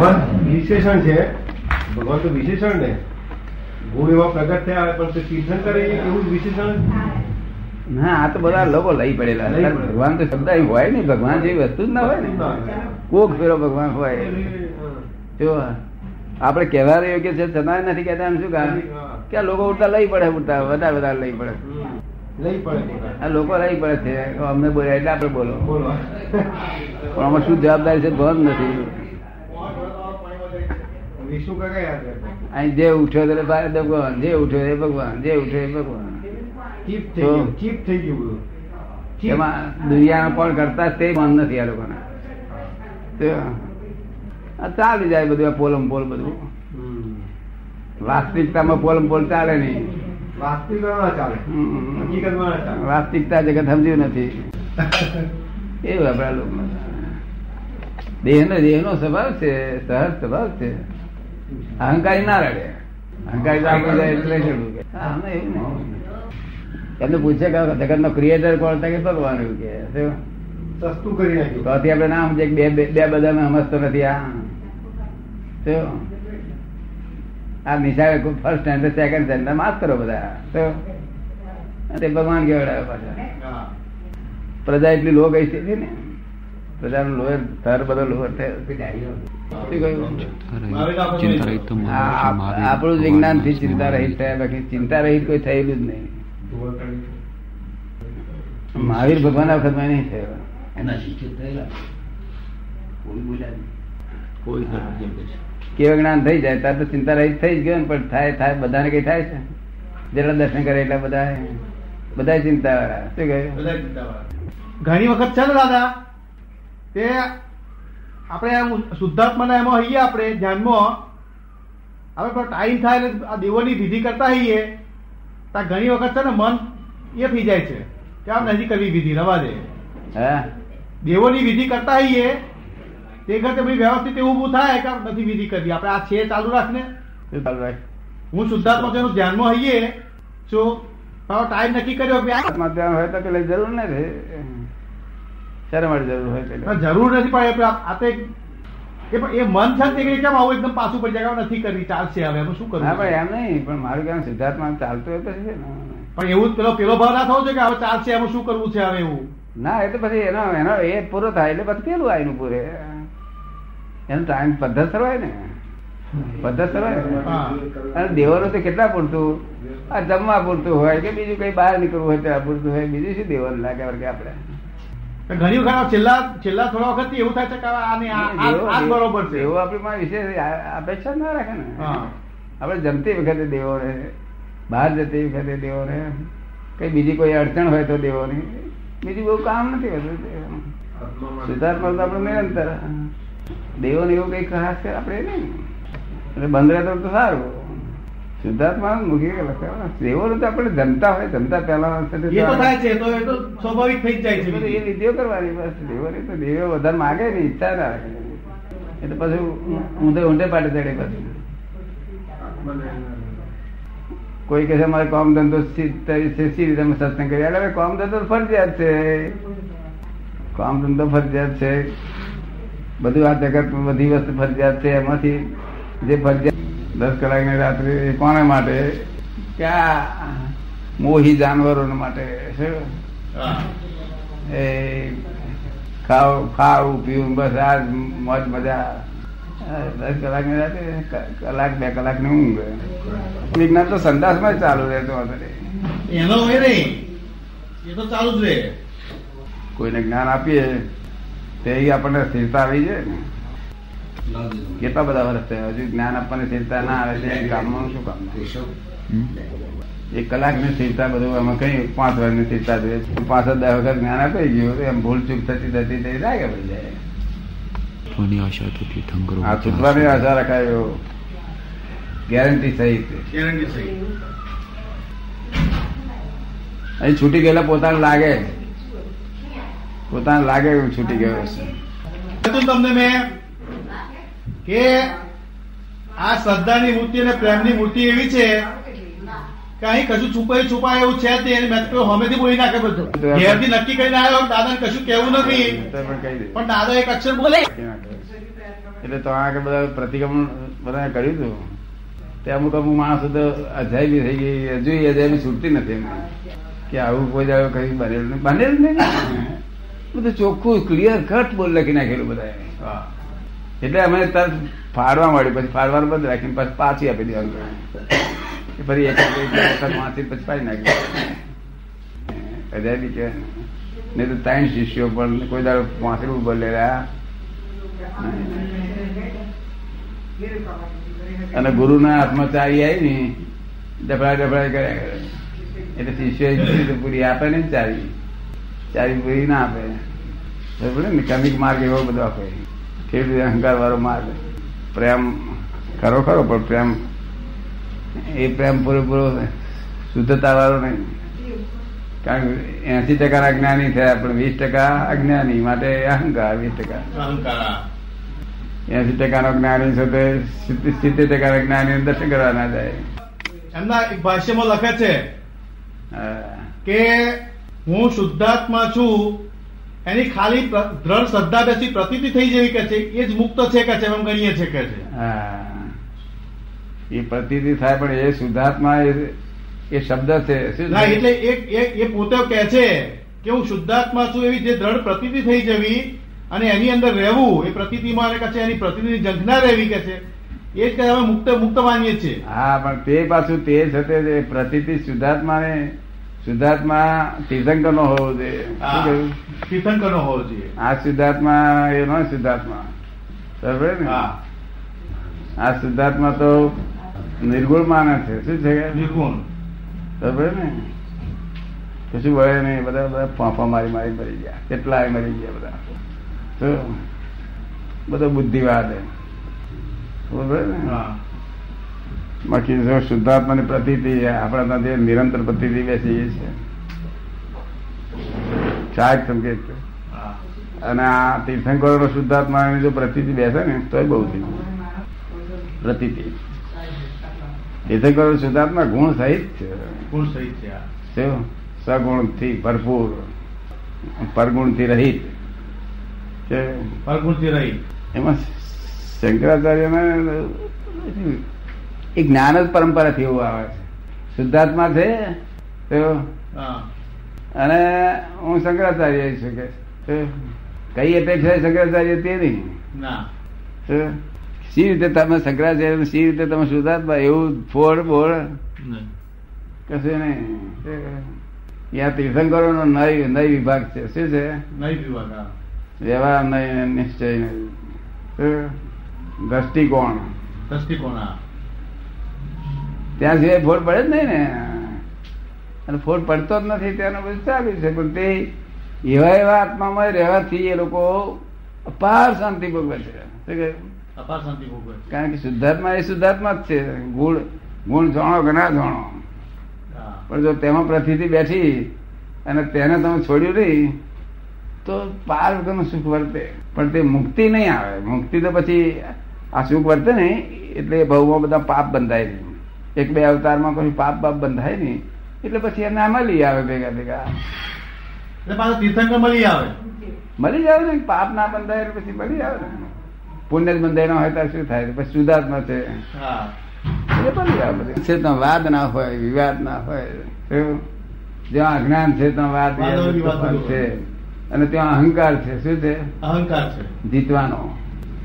ભગવાન વિશેષણ છે. ભગવાન તો વિશેષણ ને. ગુણ એવા પ્રગટ થયા પણ તે તીર્થંકર એ એવું વિશેષણ? ના આ તો બધા લોકો લઈ પડેલા. ભગવાન તો શબ્દ હોય નહીં. ભગવાન જેવી વસ્તુ જ ના હોય ને. કોક ફેરો ભગવાન હોય. જો આપણે કહેવા યોગ્ય છે છતાં નથી કહેતા એમ શું કારણ કે આ લોકો ઉડતા લઈ પડે ઉડતા વધારે વધારે લઈ પડે. લઈ પડે આ લોકો લઈ પડે છે. અમને બોલ્યા એટલે આપણે બોલો. પણ આમાં શું જવાબદારી છે? ભાન નથી વિષ્ણુ કાકા યાદ રાખો. અહીં જે ઉઠ્યો તે ભગવાન જે ઉઠ્યો એ ભગવાન જે ઉઠ્યો એ ભગવાન. ચીપ થઈ ગયું. એમાં દુનિયાનો પણ કરતા તે મન નથી આ લોકોને. ચાલી જાય બધું પોલમ પોલ બધું. વાસ્તવિકતામાં પોલમ પોલ ચાલે નહીં. વાસ્તવિકતા જગત સમજ્યું નથી. એવું આપણા લોકો દેહ નો દેહ નો સ્વભાવ છે સહજ સ્વભાવ છે. અહંકારી ના રડે. અહંકારી આપણે એટલે. એમને પૂછે કે જગત નો ક્રિએટર કોણ કે ભગવાન એવું કે. સસ્તું કરી નાખ્યું. તો આપણે ના સમજે બે બે બે બધા સમજતો નથી. આ? આ નિશાળે ફર્સ્ટ સ્ટેન્ડર્ડ સેકન્ડ સ્ટેન્ડર્ડ માસ્તરો બધા. શું? તે ભગવાન કેવડાવે પાછા. હા. પ્રજા એટલી લો ગઈ છે ને? પ્રજાનો લોહર થર બધો લોહર થયો આપણું વિજ્ઞાનથી ચિંતા રહીત થયા બાકી ચિંતા રહીત કોઈ થયેલું જ નહીં. મહાવીર ભગવાન વખતમાં નહીં થયો. એના શિક્ષિત થયેલા. કોઈ બોલ્યા નહીં. કોઈ કેવું જ્ઞાન થઈ જાય ત્યારે તો ચિંતા રહિત થઈ જ ગયો પણ થાય થાય બધાને કઈ થાય છે? જેટલા દર્શન કરે એટલા બધા બધા ચિંતા વાળા શું કહ્યું? ઘણી વખત છે ને દાદા તે આપણે આમ શુદ્ધાત્માના એમાં હઈએ આપણે ધ્યાનમાં. હવે પણ ટાઈમ થાય એટલે આ દેવોની વિધિ કરતા હઈએ ત્યાં ઘણી વખત છે ને મન એ થઈ જાય છે કે આમ નથી કરવી વિધિ રવા દે. હે? દેવોની વિધિ કરતા હઈએ તે વખતે ભાઈ વ્યવસ્થિત એવું ઊભું થાય કે આમ નથી વિધિ કરવી. આપણે આ છે ચાલુ રાખને. શું ચાલુ રાખ? હું શુદ્ધાત્મા તેનું ધ્યાનમાં હઈએ શું હવે ટાઈમ નક્કી કર્યો કે ને આત્મા હોય જરૂર હોય જરૂર નથી પણ એ આ તો એ પણ એ મન છે તે કેમ આવું એકદમ પાછું પડી જાય નથી કરવી ચાલશે હવે એમાં શું કરવું? હા પણ એમ નહીં પણ મારું કહેવાનું સિદ્ધાર્થમાં ચાલતું હોય તો છે ને. પણ એવું જ પેલો પેલો ભાવ ના થવો છે કે હવે ચાલશે એમાં શું કરવું છે હવે એવું? ના એ તો પછી એનો એનો એ પૂરો થાય એટલે પછી પેલું આવીને પૂરે એનો ટાઈમ પદ્ધત સરવાય ને. પદ્ધત સરવાય. હા. અને દેવાનો તો કેટલા પૂરતું? આ જમવા પૂરતું હોય કે બીજું કઈ બહાર નીકળવું હોય ત્યાં પૂરતું હોય બીજું શું દેવાનું લાગે આપણે? ઘણી વખત છેલ્લા છેલ્લા થોડા વખત એવું થાય છે કે આને આ- બરોબર છે. એવું આપણી માં વિશેષ આ- અપેક્ષા ના રાખે ને. હા. આપણે જમતી વખતે દેવો ને બહાર જતી વખતે દેવો ને કઈ બીજી કોઈ અડચણ હોય તો દેવો ની બીજું બહુ કામ નથી હોતું સિદ્ધાર્થમાં તો આપણે નિરંતર. દેવો ને એવું કઈ ખાસ છે આપણે નહીં. એટલે બંધ રહેતો તો સારું. શુદ્ધાત્મા કે લખાય દેવો તો આપણે જમતા હોય જમતા પહેલા સ્વાભાવિક થઈ જાય એ છે વિધિઓ કરવાની બસ દેવાની તો દેવો વધારે માગે ને ઈચ્છા ના રાખે. એટલે પછી ઊંધે ઊંધે પાટે ચડે પછી. કોઈ કહે છે મારે કામ ધંધો સી રીતે અમે સત્સંગ કરીએ? એટલે કોમ કામ ધંધો ફરજિયાત છે. કામ ધંધો ફરજિયાત છે. બધું આ જગત બધી વસ્તુ ફરજિયાત છે. એમાંથી જે ફરજિયાત દસ કલાકની રાત્રે એ કોને માટે? ક્યાં મોહી જાનવરો માટે એ ખાવ ખાવું પીવું બસ આ મોજ મજા. દસ કલાકની રાત્રે કલાક બે કલાકની ઊંઘ. વિજ્ઞાન તો સંદાસમાં ચાલુ રહેતો હતો. એનો હોય નહીં એ તો ચાલુ જ રહે. કોઈને જ્ઞાન આપીએ તે આપણને સ્થિરતા આવી જાય ને. કેટલા બધા વર્ષ થયા? હજુ જ્ઞાન આપવાની ચિંતા ના આવે છે કામમાં શું કામ? એક કલાકની ચિંતા બધું એમાં કઈ પાંચ વર્ષની ચિંતા જોઈએ પાંચ જ દસ વખત જ્ઞાન આપી ગયું એમ ભૂલ ચૂક થતી થતી થઈ લાગે પડી જાય ધ્વનિ આશા તો તીર્થંકરો આ છૂટવાની આશા? રખાયો ગેરંટી સહિત ગેરંટી અહીં છૂટી ગયેલા પોતાને લાગે. પોતાને લાગે એવું છૂટી ગયો છે તમને મેં કે આ શ્રદ્ધાની મૂર્તિ અને પ્રેમની મૂર્તિ એવી છે કે અહીં કશું છુપાય છુપાય એવું છે તે મેં તો હમેથી બોલી નાખે બધું. ઘેરથી નક્કી કરીને આવ્યો દાદાને કશું કેવું નથી. પણ દાદા એક અક્ષર બોલે. એટલે તો આગળ બધા પ્રતિક્રમણ બધા કર્યું હતું. તે અમુક અમુક માણસો તો અજાયબી થઈ ગઈ. હજુ અજાયબી છૂટતી નથી કે આવું કોઈ દાડો કઈ બનેલું નહીં બનેલું નહીં બધું ચોખ્ખું ક્લિયર કટ બોલ લખી નાખેલું બધા એટલે અમે તરત ફાડવા માંડ્યું, પછી ફાડવાનું બંધ રાખીને પછી પાછી આપી દેવાનું. ફરી એક પછી પાડી નાખ્યું. અજાયબી કે નહીં તો ત્રણ શિષ્યો પણ કોઈ દાડો વાંચેલું બોલેલા અને ગુરુના હાથમાં ચાવી આવી ને ડફડા ડફડા કર્યા કરે. એટલે શિષ્ય પૂરી આપે ને ચાવી. ચાવી પૂરી ના આપે. બરોબર ને કમિક માર્ગ એવો બધો આપે. કેવી રીતે અહંકાર વાળો માર્ગ. પ્રેમ ખરો ખરો પણ પ્રેમ એ પ્રેમ પૂરેપૂરો શુદ્ધતા વાળો નહીં. કારણ કે એસી ટકા જ્ઞાની થયા પણ વીસ ટકા અજ્ઞાની માટે અહંકાર વીસ ટકા. અહંકાર. એસી ટકાનો જ્ઞાની છે તે સિત્તેર ટકા જ્ઞાની દર્શન કરવા ના જાય. એમના એક ભાષ્યમાં લખે છે કે હું શુદ્ધાત્મા છું એની ખાલી દ્રઢ શ્રદ્ધા બેસી પ્રતિતિ થઈ જેવી કે છે એ જ મુક્ત છે કે છે એમ ગણીએ છે કે છે. એ પ્રતિતિ થાય પણ એ શુદ્ધાત્મા એ- શબ્દ છે ના એટલે એક એક એ પોતે કે છે કે હું શુદ્ધાત્મા છું એવી જે દ્રઢ પ્રતિતિ થઈ જવી અને એની અંદર રહેવું એ પ્રતીતિમાં મારે કે છે એની પ્રતીતિની ઝંખના રહેવી કે છે એ જ કે અમે મુક્ત મુક્ત માનીએ છીએ. હા પણ તે પાછું તે છે તે પ્રતીતિ શુદ્ધાત્મા શુદ્ધાત્મા તીર્થંકર નો હોવો જોઈએ. શું? તીર્થંકર નો હોવો જોઈએ. આ સિદ્ધાર્થમાં એ નો સિદ્ધાર્થમાં. બરાબર ને? આ સિદ્ધાર્થમાં તો નિર્ગુણ માને છે. શું છે? નિર્ગુણ. બરાબર ને? કશું વળે નહીં. બધા બધા ફાંફા મારી મારી મરી ગયા. કેટલાય મરી ગયા બધા. તો બધો બુદ્ધિવાદ બરાબર ને? હા. બાકી જો શુદ્ધાત્માની પ્રતિથી આપણા ત્યાંથી નિરંતર પ્રતિથી બેસી છે. શાક સંકેત અને આ તીર્થંકરો શુદ્ધાત્માની જો પ્રતીતિ બેસે ને તો બહુ થઈ પ્રતિથી તીર્થંકરો શુદ્ધાત્મા ગુણ સહિત છે. ગુણ સહિત છે આ થી સગુણથી પરગુણ પરગુણથી રહિત. છે? થી રહિત. એમાં શંકરાચાર્યને એ જ્ઞાન જ પરંપરાથી એવું આવે. છે શુદ્ધાત્મા છે અને હું શંકરાચાર્ય છું કે કઈ અપેક્ષા શંકરાચાર્ય તે નહીં. સી રીતે તમે શંકરાચાર્ય સી રીતે તમે શુદ્ધાત્મા એવું ફોડ બોળ. કશું નહીં. ત્યાં તીર્થંકરો નો નય નય વિભાગ છે. શું છે? નય વિભાગ વ્યવહાર નય નિશ્ચય દ્રષ્ટિકોણ. દ્રષ્ટિકોણ ત્યાં સિવાય ફોડ પડે જ નહીં ને. અને ફોડ પડતો જ નથી ત્યાંનું બધું ચાલ્યું છે. પણ તે એવા એવા આત્મામાં રહેવાથી એ લોકો અપાર શાંતિ ભોગવે છે. અપાર શાંતિ ભોગવે કારણ કે શુદ્ધાત્મા એ શુદ્ધાત્મા જ છે. ગુણ ગુણ જાણો કે ના જાણો. પણ જો તેમાં પ્રતિથી બેઠી અને તેને તમે છોડ્યું નહીં તો પાર વગરનું સુખ વર્તે. પણ તે મુક્તિ નહીં આવે. મુક્તિ તો પછી આ સુખ વર્તે ને એટલે ભાવમાં બધા પાપ બંધાય નહીં એક બે અવતારમાં કોઈ પાપ બાપ બંધાય નહીં એટલે પછી એને આમાં લઈ આવે ભેગા ભેગા. તીર્થંકર મળી આવે. મળી જાવ ને પાપ ના બંધાય એટલે પછી મળી આવે ને પુણ્ય જ બંધાય ના હોય ત્યારે શું થાય? પછી સુધાર્થમાં છે. એ મળી આવે બધું. છે તો વાદ ના હોય વિવાદ ના હોય. જ્યાં અજ્ઞાન છે ત્યાં વાદ છે. અને ત્યાં અહંકાર છે. શું છે? અહંકાર છે. જીતવાનો.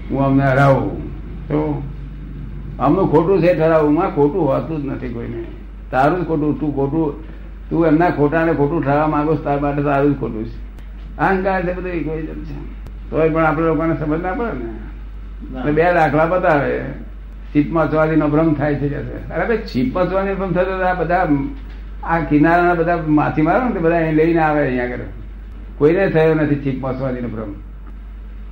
હું અમને હરાવું. તો અમનું ખોટું છે ઠરાવમાં ખોટું હોતું જ નથી કોઈને. તારું જ ખોટું તું ખોટું તું એમના ખોટાને ખોટું ઠરાવવા માંગો તાર માટે તારું જ ખોટું છે. અહંકાર છે બધું egoism છે તોય પણ આપણે લોકોને સમજ ના પડે ને. બે દાખલા બતાવે. સીપમાં ચવાદીનો ભ્રમ થાય છે અરે ભાઈ ચીપમાં ચવાદીનો ભ્રમ થતો આ બધા આ કિનારાના બધા માથી મારો ને બધા લઈને આવે અહીંયા આગળ. કોઈને થયો નથી છીપમાં ચવાદીનો ભ્રમ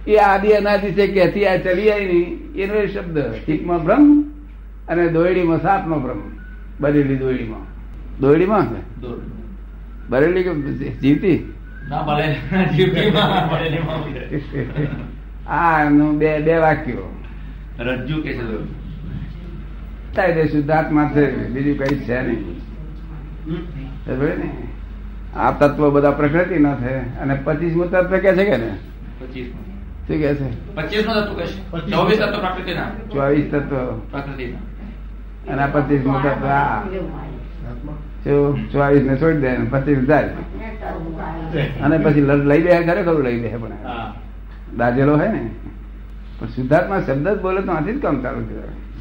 એ આદિ અનાદિ છે કેથી આ ચલી આવી નહીં એનો એ શબ્દ. ઠીકમાં ભ્રમ અને દોયડીમાં સાપનો ભ્રમ બરેલી દોયડીમાં. દોયડીમાં બરેલી કે જીવતી. આ બે બે વાક્યો. રજ્જુ કે છે શુદ્ધાત્મા છે બીજું કઈ છે નહીં. આ તત્વ બધા પ્રકૃતિ ના છે. અને પચીસમું તત્વ કે છે કે ને પચીસ શું કે છે? પચીસનું તત્વ કહેશે. ચોવીસ તત્વ. પ્રકૃતિના. ચોવીસ તત્વ. પ્રકૃતિના. અને આ પચીસનું તત્વ આ. આત્મા ચોવીસ ને છોડી દે પચીસ જાય અને પછી લઈ લે બે ખરું લઈ લે પણ. હા. દાજેલો હે ને. પણ શુદ્ધાત્મા શબ્દ જ બોલે તો આથી જ કામ ચાલુ કહેવાય